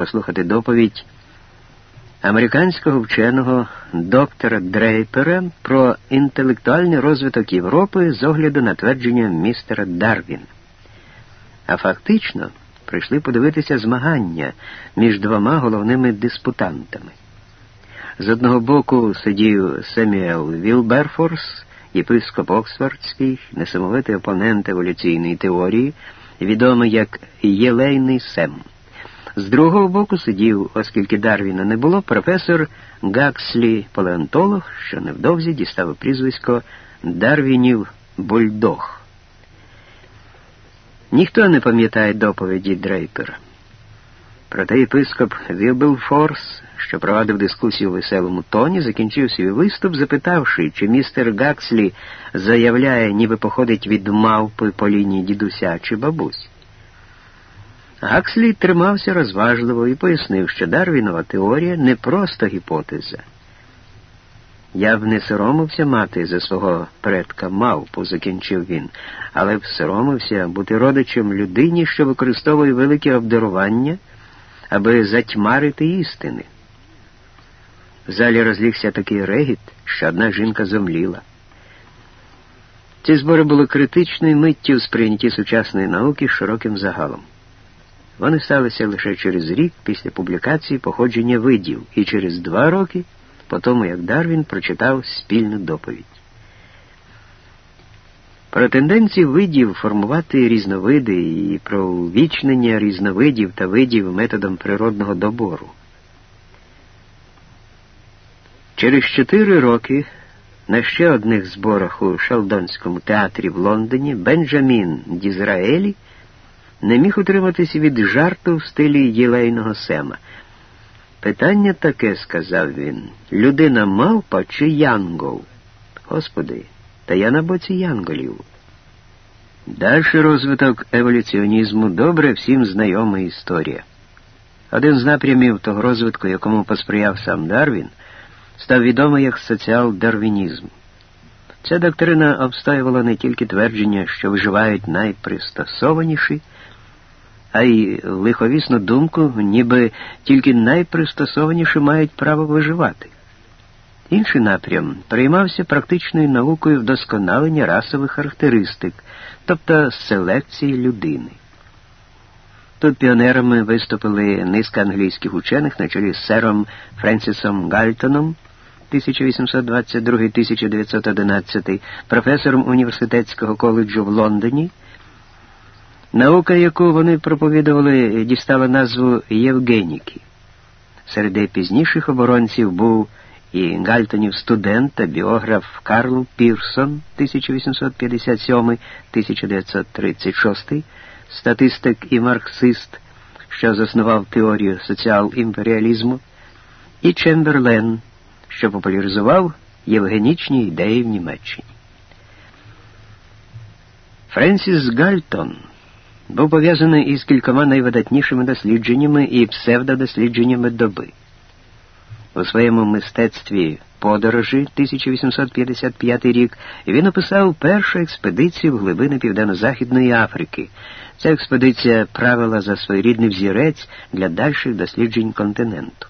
послухати доповідь американського вченого доктора Дрейпера про інтелектуальний розвиток Європи з огляду на твердження містера Дарвіна. А фактично прийшли подивитися змагання між двома головними диспутантами. З одного боку сидів Семюел Вілберфорс, єпископ Оксфордський, несамовитий опонент еволюційної теорії, відомий як Єлейний Сем. З другого боку сидів, оскільки Дарвіна не було, професор Гакслі палеонтолог, що невдовзі дістав прізвисько Дарвінів Бульдог. Ніхто не пам'ятає доповіді Дрейпера. Проте єпископ Вілбелфорс, що провадив дискусію у веселому тоні, закінчив свій виступ, запитавши, чи містер Гакслі заявляє, ніби походить від мавпи по лінії дідуся чи бабусь. Гакслі тримався розважливо і пояснив, що Дарвінова теорія не просто гіпотеза. Я б не соромився мати за свого предка мавпу, закінчив він, але б соромився бути родичем людині, що використовує велике обдарування, аби затьмарити істини. В залі розлігся такий регіт, що одна жінка зомліла. Ці збори були критичною миттю в сприйнятті сучасної науки широким загалом. Вони сталися лише через рік після публікації походження видів і через два роки по тому, як Дарвін прочитав спільну доповідь. Про тенденції видів формувати різновиди і про увічнення різновидів та видів методом природного добору. Через чотири роки на ще одних зборах у Шелдонському театрі в Лондоні Бенджамін Дізраелі не міг утриматися від жарту в стилі єлейного сема. Питання таке, сказав він, людина мавпа чи янгол? Господи, та я на боці янголів. Дальший розвиток еволюціонізму добре всім знайома історія. Один з напрямів того розвитку, якому посприяв сам Дарвін, став відомий як соціал-дарвінізм. Ця доктрина обстоювала не тільки твердження, що виживають найпристосованіші, а й лиховісну думку, ніби тільки найпристосованіші мають право виживати. Інший напрям приймався практичною наукою вдосконалення расових характеристик, тобто селекції людини. Тут піонерами виступили низка англійських учених на чолі з сером Френсісом Гальтоном 1822-1911, професором університетського коледжу в Лондоні. Наука, яку вони проповідували, дістала назву Євгеніки. Серед пізніших оборонців був і Гальтонів студент та біограф Карл Пірсон 1857-1936, статистик і марксист, що заснував теорію соціал-імперіалізму, і Чемберлен, що популяризував євгенічні ідеї в Німеччині. Френсіс Гальтон був пов'язаний із кількома найвидатнішими дослідженнями і псевдодослідженнями доби. У своєму мистецтві подорожі 1855 рік він описав першу експедицію в глибини Південно-Західної Африки. Ця експедиція правила за своєрідний взірець для дальших досліджень континенту.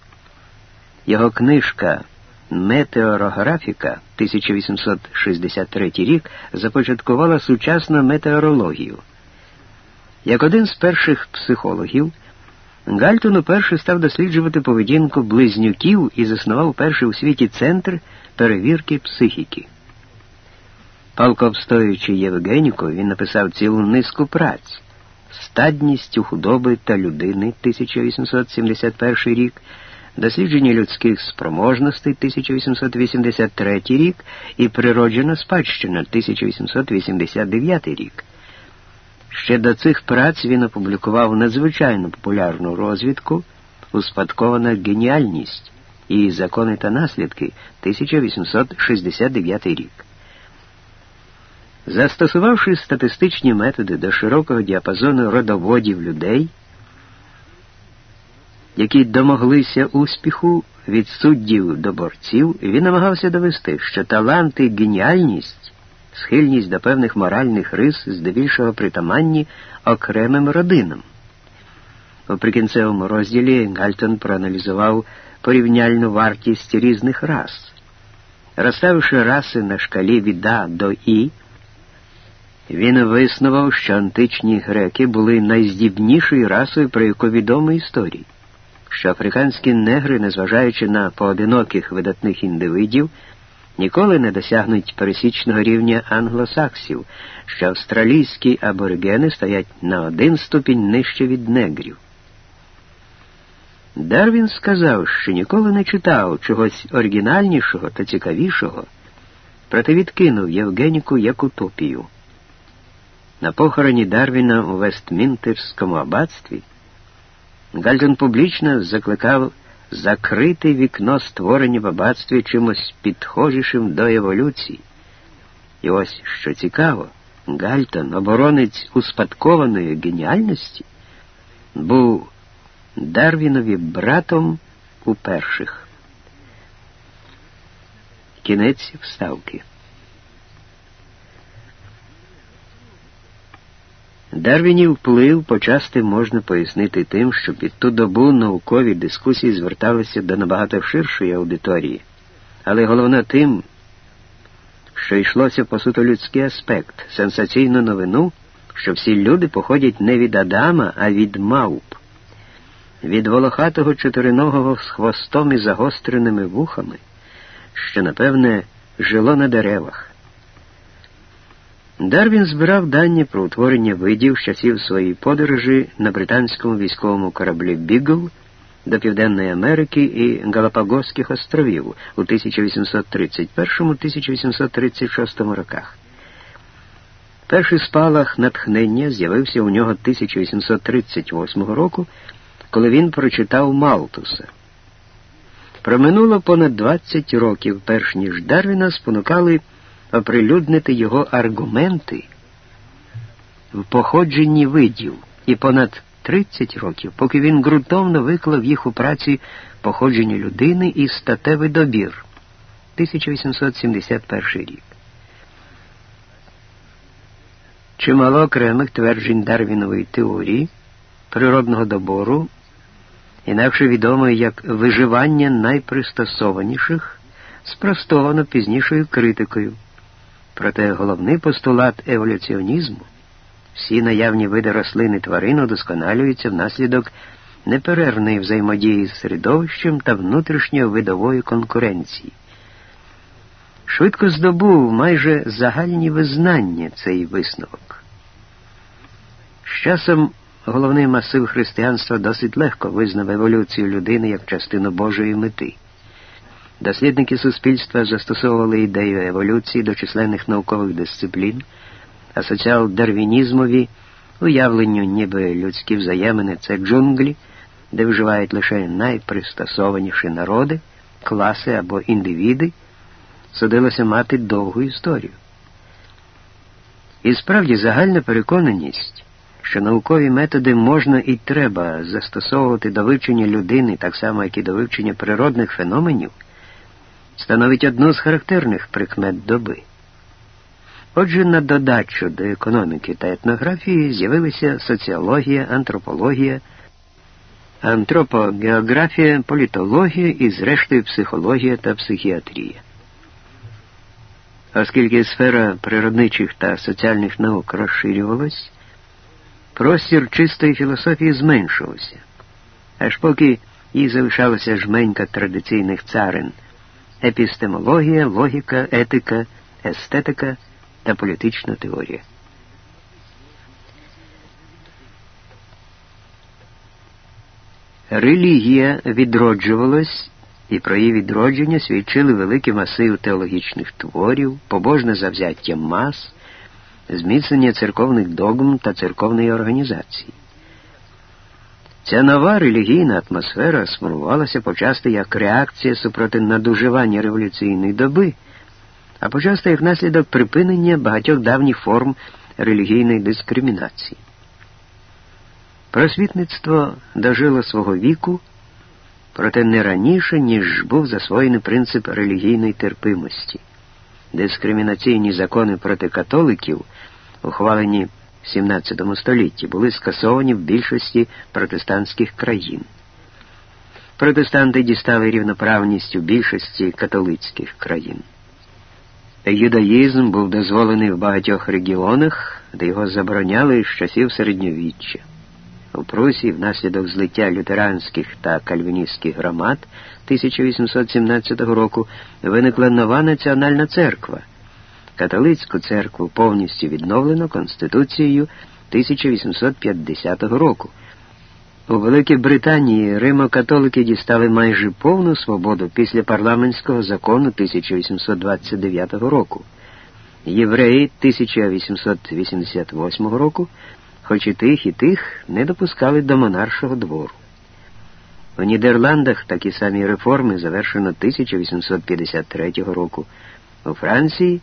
Його книжка Метеорографіка 1863 рік започаткувала сучасну метеорологію. Як один з перших психологів, Гальтон уперше став досліджувати поведінку близнюків і заснував перший у світі центр перевірки психіки. Палко обстоюючи Євгеніку, він написав цілу низку праць стадність у худоби та людини 1871 рік, дослідження людських спроможностей 1883 рік і природжена спадщина 1889 рік. Ще до цих праць він опублікував надзвичайно популярну розвідку Успадкована геніальність і закони та наслідки 1869 рік. Застосувавши статистичні методи до широкого діапазону родоводів людей, які домоглися успіху від суддів до борців, він намагався довести, що талант і геніальність схильність до певних моральних рис здебільшого притаманні окремим родинам. У прикінцевому розділі Гальтон проаналізував порівняльну вартість різних рас. Розставивши раси на шкалі від А до І, він виснував, що античні греки були найздібнішою расою, про яку відомо історії, що африканські негри, незважаючи на поодиноких видатних індивидів, ніколи не досягнуть пересічного рівня англосаксів, що австралійські аборигени стоять на один ступінь нижче від негрів. Дарвін сказав, що ніколи не читав чогось оригінальнішого та цікавішого, проте відкинув Євгеніку як утопію. На похороні Дарвіна у Вестмінтерському аббатстві Гальтон публічно закликав закрити вікно створення в аббатстві чимось підхожішим до еволюції. І ось що цікаво, Гальтон, оборонець успадкованої геніальності, був Дарвінові братом у перших. Кінець вставки. Дарвінів вплив почасти можна пояснити тим, що під ту добу наукові дискусії зверталися до набагато ширшої аудиторії, але головне тим, що йшлося по суто людський аспект, сенсаційну новину, що всі люди походять не від Адама, а від мавп, від волохатого чотириногого з хвостом і загостреними вухами, що, напевне, жило на деревах. Дарвін збирав дані про утворення видів з часів своєї подорожі на британському військовому кораблі Бігл до Південної Америки і Галапагоських островів у 1831-1836 роках. Перший спалах натхнення з'явився у нього 1838 року, коли він прочитав Малтуса. Проминуло понад 20 років, перш ніж Дарвіна спонукали оприлюднити його аргументи в походженні видів і понад 30 років, поки він ґрунтовно виклав їх у праці походження людини і статевий добір 1871 рік. Чимало окремих тверджень Дарвінової теорії природного добору, інакше відомої як виживання найпристосованіших, спростовано пізнішою критикою. Проте головний постулат еволюціонізму всі наявні види рослин і тварин удосконалюються внаслідок неперервної взаємодії з середовищем та внутрішньої видової конкуренції. Швидко здобув майже загальні визнання цей висновок. З часом головний масив християнства досить легко визнав еволюцію людини як частину Божої мети. Дослідники суспільства застосовували ідею еволюції до численних наукових дисциплін, а соціал-дарвінізмові уявленню, ніби людські взаємини це джунглі, де вживають лише найпристосованіші народи, класи або індивіди, судилося мати довгу історію. І справді загальна переконаність, що наукові методи можна і треба застосовувати до вивчення людини, так само, як і до вивчення природних феноменів становить одну з характерних прикмет доби. Отже, на додачу до економіки та етнографії з'явилися соціологія, антропологія, антропогеографія, політологія і, зрештою, психологія та психіатрія. Оскільки сфера природничих та соціальних наук розширювалась, простір чистої філософії зменшувався, аж поки їй залишалася жменька традиційних царин епістемологія, логіка, етика, естетика та політична теорія. Релігія відроджувалась, і про її відродження свідчили великі масиви теологічних творів, побожне завзяття мас, зміцнення церковних догм та церковної організації. Ця нова релігійна атмосфера сформувалася почасти як реакція супроти надуживання революційної доби, а почасти як наслідок припинення багатьох давніх форм релігійної дискримінації. Просвітництво дожило свого віку, проте не раніше, ніж був засвоєний принцип релігійної терпимості. Дискримінаційні закони проти католиків, ухвалені 17 столітті були скасовані в більшості протестантських країн. Протестанти дістали рівноправність у більшості католицьких країн. Юдаїзм був дозволений в багатьох регіонах, де його забороняли з часів середньовіччя. У Прусії внаслідок злиття лютеранських та кальвіністських громад 1817 року виникла нова національна церква. Католицьку церкву повністю відновлено Конституцією 1850 року. У Великій Британії Римо-католики дістали майже повну свободу після парламентського закону 1829 року. Євреї 1888 року, хоч і тих, і тих не допускали до монаршого двору. У Нідерландах такі самі реформи завершено 1853 року. У Франції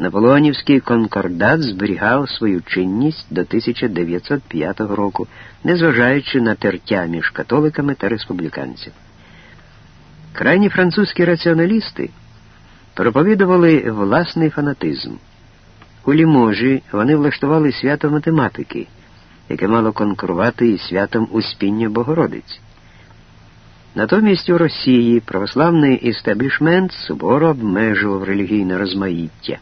Наполеонівський конкордат зберігав свою чинність до 1905 року, незважаючи на тертя між католиками та республіканцями. Крайні французькі раціоналісти проповідували власний фанатизм. У Ліможі вони влаштували свято математики, яке мало конкурувати із святом Успіння Богородиць. Натомість у Росії православний істеблішмент суворо обмежував релігійне розмаїття.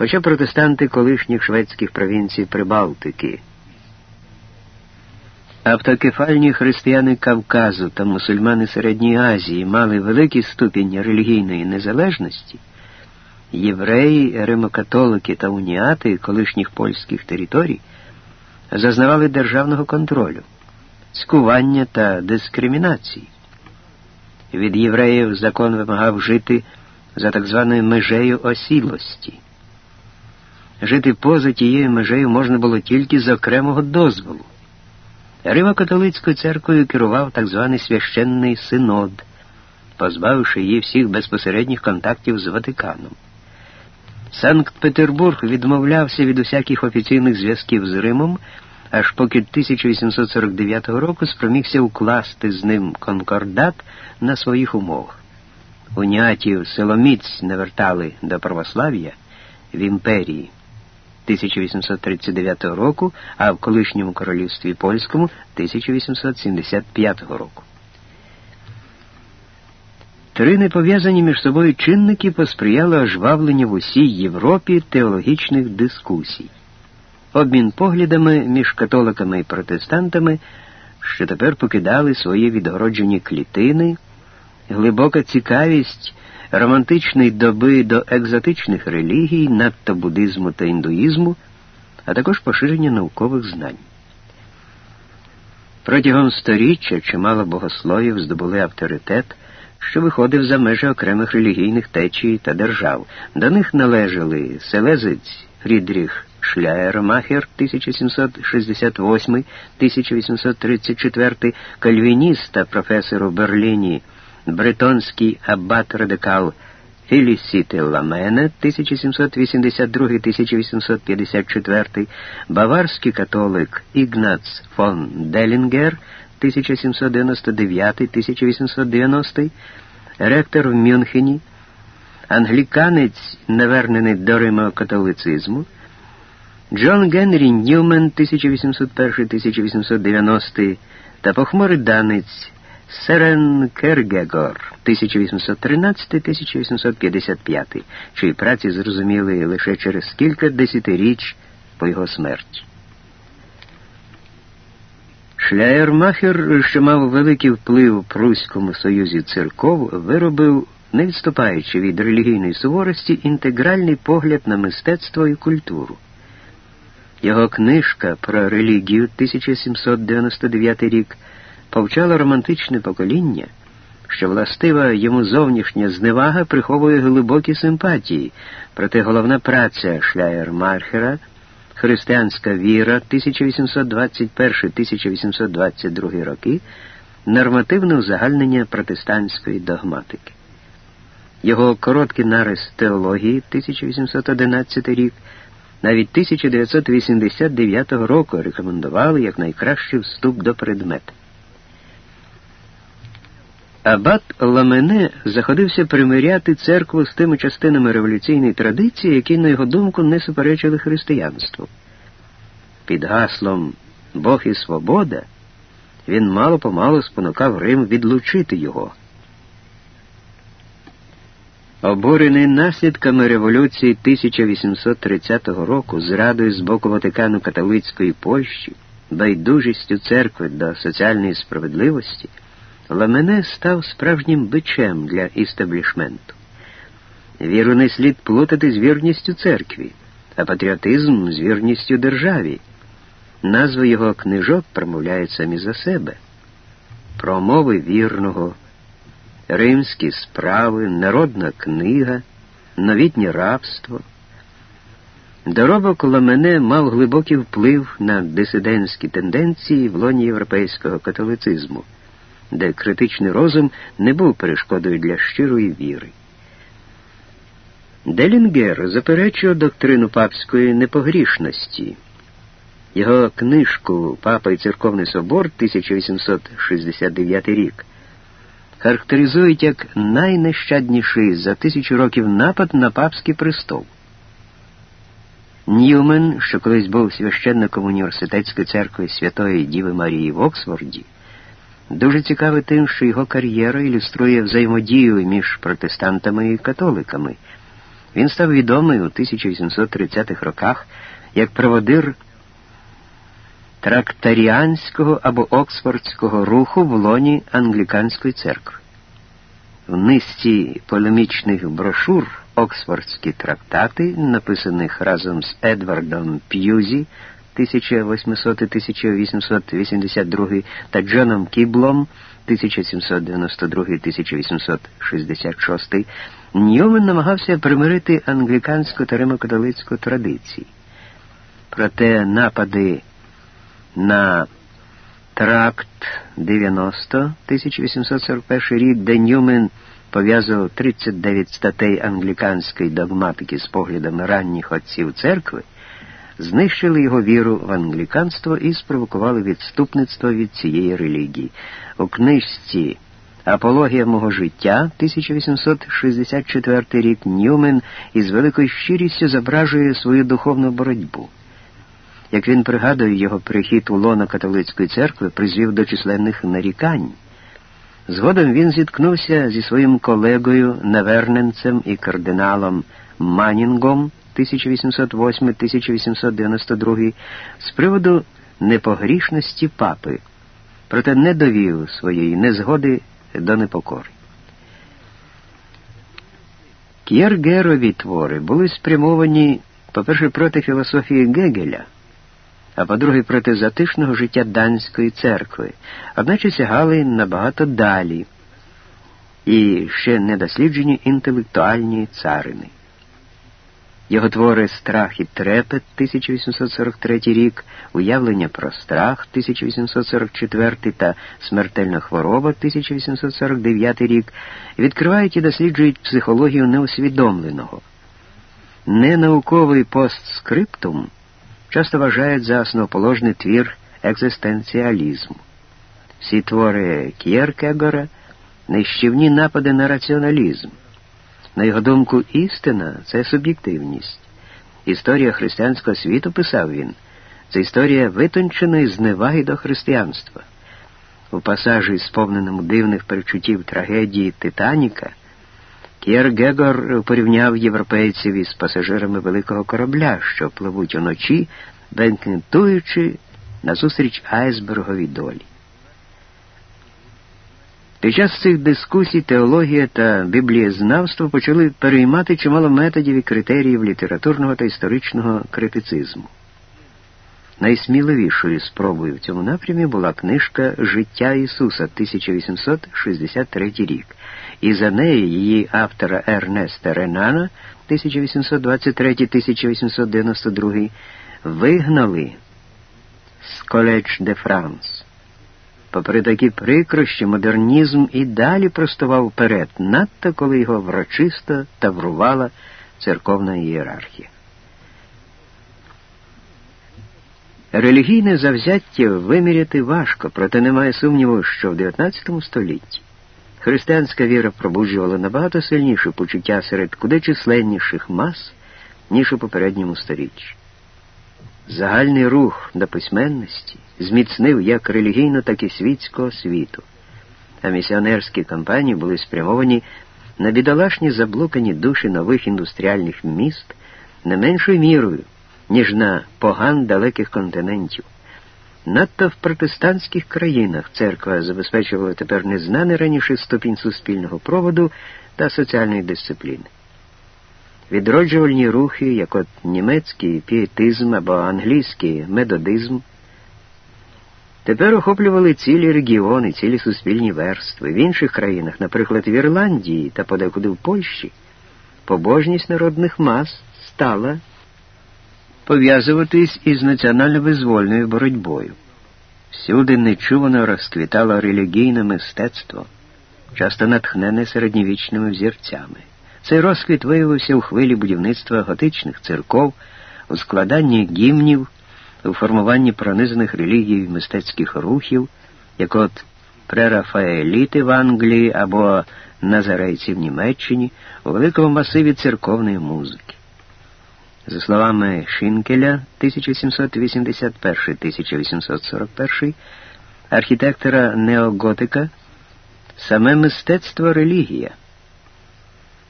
Хоча протестанти колишніх шведських провінцій Прибалтики, автокефальні християни Кавказу та мусульмани Середньої Азії мали великий ступінь релігійної незалежності, євреї, римокатолики та уніати колишніх польських територій зазнавали державного контролю, цькування та дискримінації. Від євреїв закон вимагав жити за так званою межею осілості. Жити поза тією межею можна було тільки з окремого дозволу. Римо-католицькою церквою керував так званий священний синод, позбавивши її всіх безпосередніх контактів з Ватиканом. Санкт-Петербург відмовлявся від усяких офіційних зв'язків з Римом, аж поки 1849 року спромігся укласти з ним конкордат на своїх умовах. Уніатів силоміць не вертали до православ'я в імперії. 1839 року, а в колишньому королівстві польському 1875 року. Три непов'язані між собою чинники посприяли ожвавленню в усій Європі теологічних дискусій. Обмін поглядами між католиками і протестантами, що тепер покидали свої відгороджені клітини, глибока цікавість романтичної доби до екзотичних релігій, надто буддизму та індуїзму, а також поширення наукових знань. Протягом сторіччя чимало богословів здобули авторитет, що виходив за межі окремих релігійних течій та держав. До них належали селезець Фрідріх Шляєрмахер 1768-1834, кальвініст та професор у Берліні бретонський аббат радикал Філісіти Ламене 1782-1854, баварський католик Ігнац фон Делінгер 1799-1890, ректор в Мюнхені, англіканець, навернений до римокатолицизму, Джон Генрі Ньюмен 1801-1890 та похмурий данець Серен К'єркегор 1813-1855, чиї праці зрозуміли лише через кілька десятиріч по його смерті. Шляєрмахер, що мав великий вплив у Пруському Союзі церков, виробив, не відступаючи від релігійної суворості, інтегральний погляд на мистецтво і культуру. Його книжка про релігію 1799 рік повчало романтичне покоління, що властива йому зовнішня зневага приховує глибокі симпатії, проте головна праця Шляєр-Мархера Християнська віра 1821-1822 роки нормативне узагальнення протестантської догматики. Його короткий нарис теології 1811 рік навіть 1989 року рекомендували як найкращий вступ до предмету. Абат Ламене заходився примиряти церкву з тими частинами революційної традиції, які, на його думку, не суперечили християнству. під гаслом Бог і свобода, він мало помалу спонукав Рим відлучити його. Обурений наслідками революції 1830 року, зрадою з боку Ватикану католицької Польщі, байдужістю церкви до соціальної справедливості, Ламене став справжнім бичем для істеблішменту. Віру не слід плутати з вірністю церкві, а патріотизм з вірністю державі. Назви його книжок промовляють самі за себе. Промови вірного, римські справи, народна книга, новітнє рабство. Доробок Ламене мав глибокий вплив на дисидентські тенденції в лоні європейського католицизму, де критичний розум не був перешкодою для щирої віри. Делінгер заперечував доктрину папської непогрішності. Його книжку Папа і церковний собор 1869 рік характеризують як найнещадніший за тисячу років напад на папський престол. Ньюмен, що колись був священником університетської церкви Святої Діви Марії в Оксфорді, дуже цікавий тим, що його кар'єра ілюструє взаємодію між протестантами і католиками. Він став відомий у 1830-х роках як проводир трактаріанського або Оксфордського руху в лоні англіканської церкви. В низці полемічних брошур Оксфордські трактати, написаних разом з Едвардом П'юзі 1800-1882 та Джоном Кіблом 1792-1866, Ньюмен намагався примирити англіканську та римокатолицьку традиції. Проте напади на тракт 90 1841 рік, де Ньюмен пов'язував 39 статей англіканської догматики з поглядами ранніх отців церкви, знищили його віру в англіканство і спровокували відступництво від цієї релігії. У книжці Апологія мого життя 1864 рік Ньюмен із великою щирістю зображує свою духовну боротьбу. Як він пригадує, його прихід у лона католицької церкви призвів до численних нарікань. Згодом він зіткнувся зі своїм колегою, наверненцем і кардиналом Манінгом 1808-1892 з приводу непогрішності папи, проте не довів своєї незгоди до непокори. К'єргерові твори були спрямовані, по-перше, проти філософії Гегеля а по-друге, проти затишного життя данської церкви, одначе сягали набагато далі і ще недосліджені інтелектуальні царини. Його твори Страх і трепет 1843 рік, Уявлення про страх 1844 та Смертельна хвороба 1849 рік відкривають і досліджують психологію неусвідомленого. Ненауковий постскриптум часто вважають за основоположний твір екзистенціалізму. Всі твори К'єркегора нищівні напади на раціоналізм. На його думку, істина це суб'єктивність. Історія християнського світу, писав він, це історія витонченої зневаги до християнства. У пасажі, сповненому дивних перечуттів трагедії Титаніка, К'єр порівняв європейців із пасажирами великого корабля, що пливуть уночі, бенкентуючи назустріч айсберговій долі. Під час цих дискусій теологія та біблієзнавство почали переймати чимало методів і критеріїв літературного та історичного критицизму. Найсміливішою спробою в цьому напрямі була книжка Життя Ісуса 1863 рік і за нею її автора Ернеста Ренана 1823-1892 вигнали з Коледж де Франс. Попри такі прикрощі, модернізм і далі простував вперед, надто коли його врочисто таврувала церковна ієрархія. Релігійне завзяття виміряти важко, проте немає сумніву, що в 19 столітті Християнська віра пробуджувала набагато сильніше почуття серед куди численніших мас, ніж у попередньому сторіччі. загальний рух до письменності зміцнив як релігійну, так і світського світу, а місіонерські кампанії були спрямовані на бідолашні заблукані душі нових індустріальних міст не меншою мірою, ніж на поган далеких континентів. Надто в протестантських країнах церква забезпечувала тепер незнаний раніше ступінь суспільного проводу та соціальної дисципліни. Відроджувальні рухи, як от німецький пієтизм або англійський медодизм, тепер охоплювали цілі регіони, цілі суспільні верстви. В інших країнах, наприклад, в Ірландії та подекуди в Польщі, побожність народних мас стала пов'язуватись із національно-визвольною боротьбою. Всюди нечувано розквітало релігійне мистецтво, часто натхнене середньовічними взірцями. Цей розквіт виявився у хвилі будівництва готичних церков, у складанні гімнів, у формуванні пронизаних релігій мистецьких рухів, як от прерафаеліти в Англії або назарейці в Німеччині, у великому масиві церковної музики. За словами Шинкеля 1781-1841, архітектора неоготика, саме мистецтво релігія.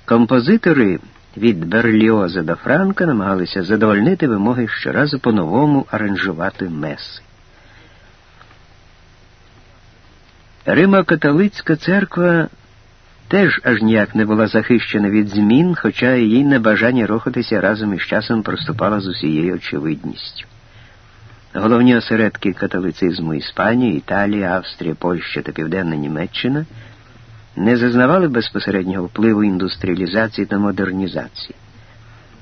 Композитори від Берліоза до Франка намагалися задовольнити вимоги щоразу по-новому аранжувати меси. Римо-католицька церква теж аж ніяк не була захищена від змін, хоча її небажання рухатися разом із часом проступало з усією очевидністю. Головні осередки католицизму Іспанії, Італія, Австрія, Польща та Південна Німеччина не зазнавали безпосереднього впливу індустріалізації та модернізації.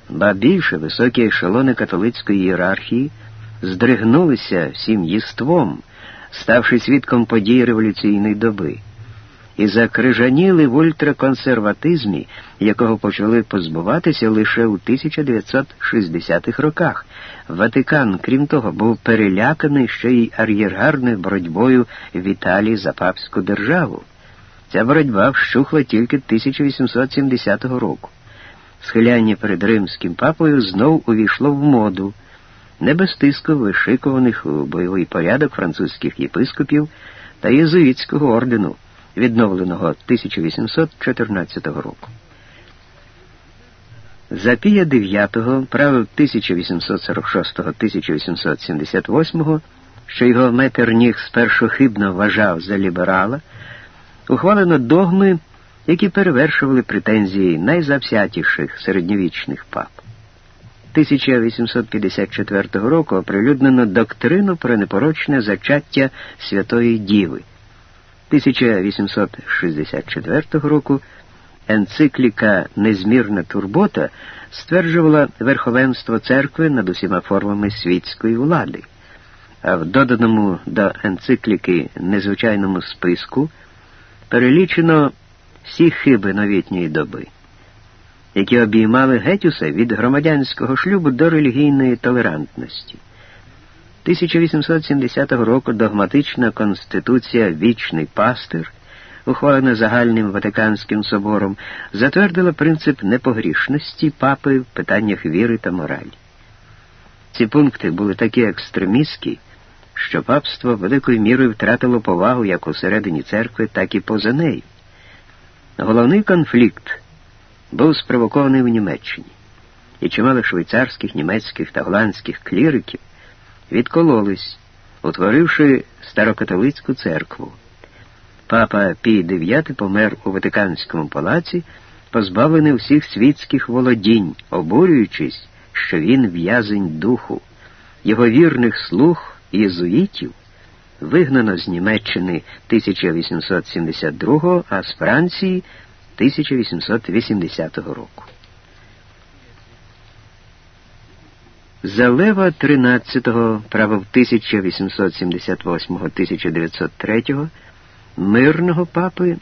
Ба більше високі ешелони католицької ієрархії здригнулися всім їством, ставши свідком подій революційної доби і закрижаніли в ультраконсерватизмі, якого почали позбуватися лише у 1960-х роках. Ватикан, крім того, був переляканий ще й ар'єргарною боротьбою в Італії за папську державу. Ця боротьба вщухла тільки 1870 року. Схиляння перед римським папою знов увійшло в моду, не без тиску вишикуваних у бойовий порядок французьких єпископів та єзуїтського ордену відновленого 1814 року. За Пія IX правив 1846-1878, що його метерніх спершу хибно вважав за ліберала, ухвалено догми, які перевершували претензії найзавсятіших середньовічних пап. 1854 року оприлюднено доктрину про непорочне зачаття Святої Діви. 1864 року енцикліка Незмірна турбота стверджувала верховенство церкви над усіма формами світської влади, а в доданому до енцикліки незвичайному списку перелічено всі хиби новітньої доби, які обіймали геть усе від громадянського шлюбу до релігійної толерантності. 1870 року догматична конституція Вічний пастир, ухвалена загальним Ватиканським собором, затвердила принцип непогрішності папи в питаннях віри та моралі. Ці пункти були такі екстремістські, що папство великою мірою втратило повагу як усередині церкви, так і поза нею. Головний конфлікт був спровокований в Німеччині, і чимало швейцарських, німецьких та голландських кліриків відкололись, утворивши старокатолицьку церкву. Папа Пій IX помер у Ватиканському палаці, позбавлений всіх світських володінь, обурюючись, що він в'язень духу, його вірних слуг єзуїтів вигнано з Німеччини 1872, а з Франції 1880 року. За Лева XIII, право 1878-1903, мирного папи,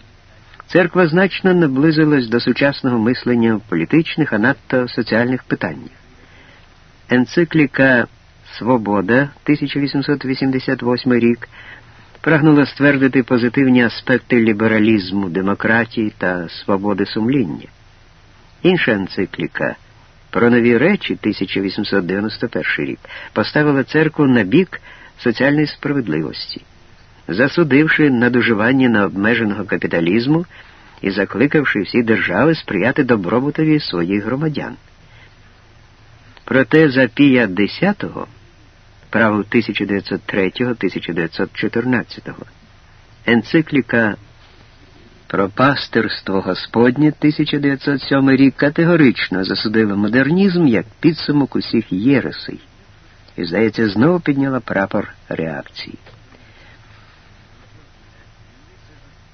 церква значно наблизилась до сучасного мислення в політичних, а надто соціальних питаннях. Енцикліка Свобода 1888 рік прагнула ствердити позитивні аспекти лібералізму, демократії та свободи сумління. Інша енцикліка про нові речі 1891 рік поставила церкву на бік соціальної справедливості, засудивши надуживання на обмеженого капіталізму і закликавши всі держави сприяти добробутові своїх громадян. Проте за Пія X, право 1903-1914, енцикліка про пастирство Господнє 1907 рік категорично засудила модернізм як підсумок усіх єресей і, здається, знову підняла прапор реакції.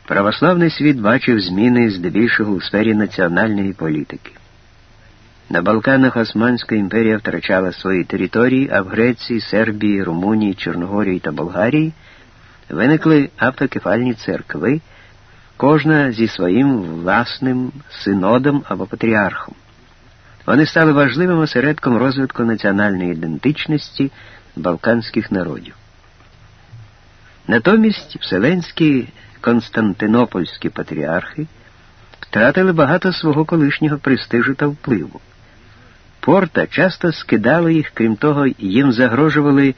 Православний світ бачив зміни здебільшого у сфері національної політики. На Балканах Османська імперія втрачала свої території, а в Греції, Сербії, Румунії, Чорногорії та Болгарії виникли автокефальні церкви, кожна зі своїм власним синодом або патріархом. Вони стали важливим осередком розвитку національної ідентичності балканських народів. Натомість вселенські константинопольські патріархи втратили багато свого колишнього престижу та впливу. Порта часто скидали їх, крім того, їм загрожували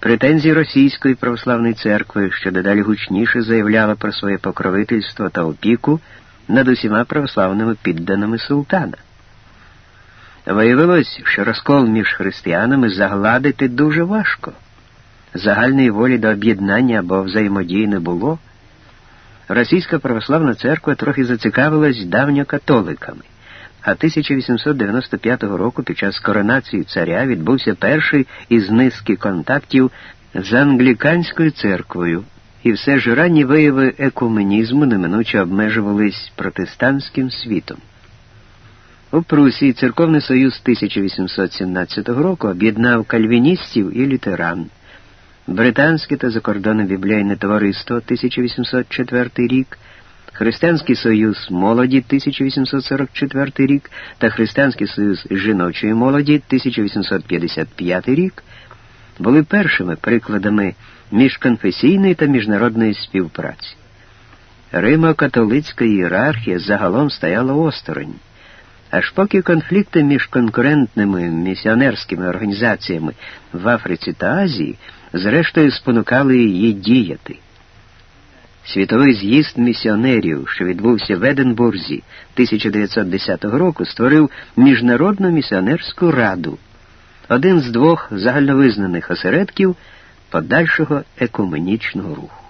претензії Російської православної церкви, що дедалі гучніше заявляла про своє покровительство та опіку над усіма православними підданими султана. Виявилось, що розкол між християнами загладити дуже важко. Загальної волі до об'єднання або взаємодії не було. Російська православна церква трохи зацікавилась давньокатоликами, а 1895 року під час коронації царя відбувся перший із низки контактів з англіканською церквою, і все ж ранні вияви екуменізму неминуче обмежувались протестантським світом. У Прусії церковний союз 1817 року об'єднав кальвіністів і лютеран. Британське та закордонне біблійне товариство 1804 рік, Християнський союз молоді 1844 рік та Християнський союз жіночої молоді 1855 рік були першими прикладами міжконфесійної та міжнародної співпраці. Римо-католицька ієрархія загалом стояла осторонь. Аж поки конфлікти між конкурентними місіонерськими організаціями в Африці та Азії зрештою спонукали її діяти. Світовий з'їзд місіонерів, що відбувся в Единбурзі 1910 року, створив Міжнародну місіонерську раду, один з двох загальновизнаних осередків подальшого екуменічного руху.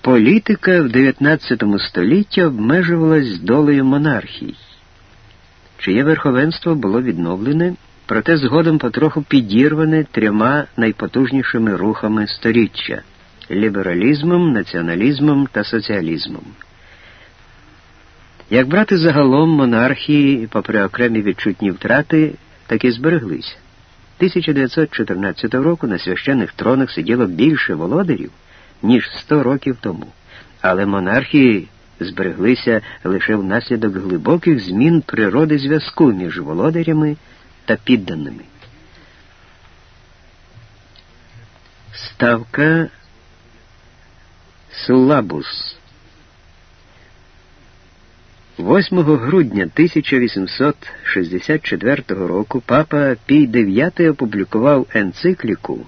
Політика в 19 столітті обмежувалась долею монархій, чиє верховенство було відновлене, проте згодом потроху підірване трьома найпотужнішими рухами сторіччя лібералізмом, націоналізмом та соціалізмом. Як брати загалом монархії, попри окремі відчутні втрати, так і збереглися. 1914 року на священних тронах сиділо більше володарів ніж сто років тому, але монархії збереглися лише внаслідок глибоких змін природи зв'язку між володарями та підданими. Ставка Сулабус 8 грудня 1864 року папа Пій IX опублікував енцикліку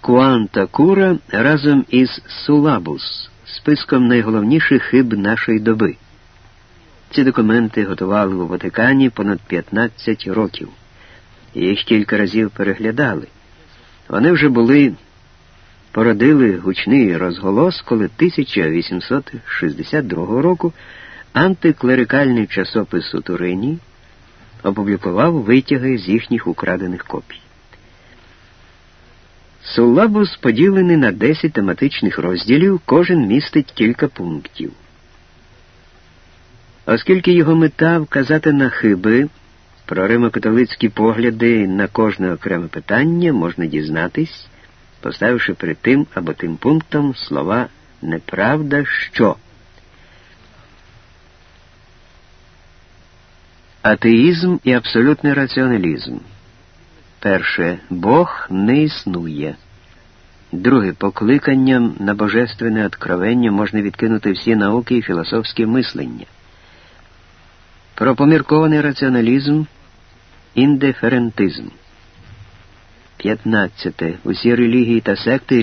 Куанта Кура разом із Сулабус, списком найголовніших хиб нашої доби. Ці документи готували у Ватикані понад 15 років. Їх кілька разів переглядали. Вони вже були породили гучний розголос, коли 1862 року антиклерикальний часопис у Турині опублікував витяги з їхніх украдених копій. Сулабус поділений на 10 тематичних розділів, кожен містить кілька пунктів. Оскільки його мета вказати на хиби, про римокатолицькі погляди на кожне окреме питання можна дізнатись, поставивши перед тим або тим пунктом слова неправда що. Атеїзм і абсолютний раціоналізм. Перше. Бог не існує. Друге, покликанням на божественне откровення можна відкинути всі науки і філософське мислення. Про поміркований раціоналізм, індиферентизм. 15. Усі релігії та секти рівні